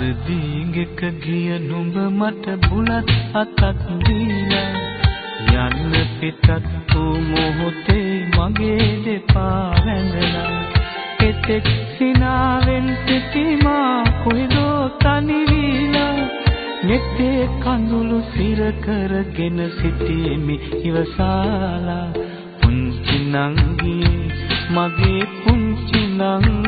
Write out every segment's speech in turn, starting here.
දීගෙක ගිය නුඹ මට බුලත් අතක් දීලා යන්න පිටත් වූ මොහොතේ මගේ දෙපා වැඳලා එතෙක් සිනාවෙන් සිටීමා කොයිදෝ තනි වීලා මෙතේ කඳුළු සිර කරගෙන සිටීමි ඉවසාලා පුංචි නංගියේ මගේ පුංචි නංගියේ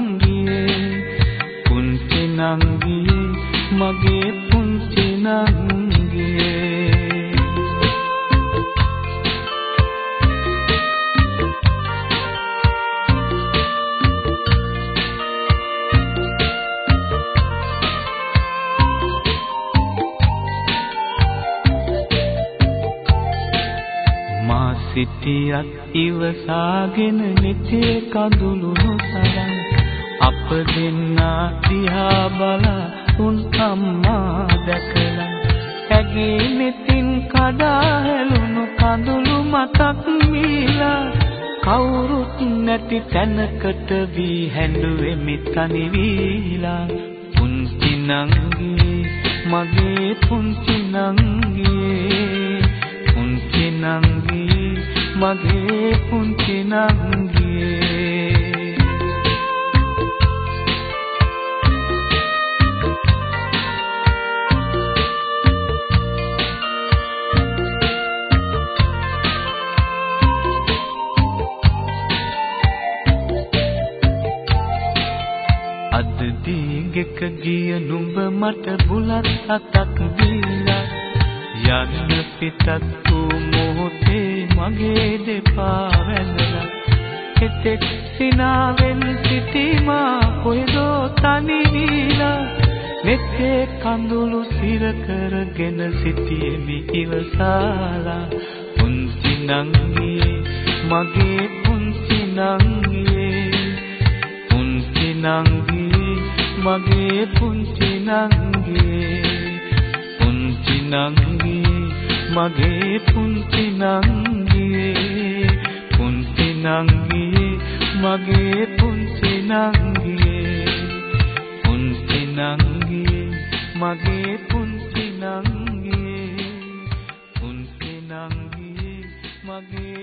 සිටියත් ඉවසාගෙන නිතේ කඳුළු නොසලන්. අප දෙන්නා දිහා බලා උන් අම්මා දැකලා. ඇගේ මෙතින් කඩා හැලුණු කඳුළු මතක් මීලා. කවුරුත් නැති තැනකට වී හැඬුවෙමි තනි වීලා. පුංචි නංගී මගේ පුංචි නංගී මගේ පුංචි නංගී අද දීගෙක ගිය නුඹ මට බුලත් අතක් දීලා යන්න පිටත් වූ මොහොතේ මගේ දෙපා වැඳලා එතෙක් සිනාවෙන් සිටීමා කොයිදෝ තනි වීලා. මෙතේ කඳුළු සිර කරගෙන සිටියෙමි ඉවසාලා. පුංචි නංගියේ මගේ පුංචි නංගියේ. පුංචි නංගියේ මගේ පුංචි නංගියේ. පුංචි නංගියේ මගේ පුංචි නංගියේ පුංචි නංගියේ මගේ පුංචි නංගියේ පුංචි නංගියේ මගේ පුංචි නංගියේ පුංචි නංගියේ මගේ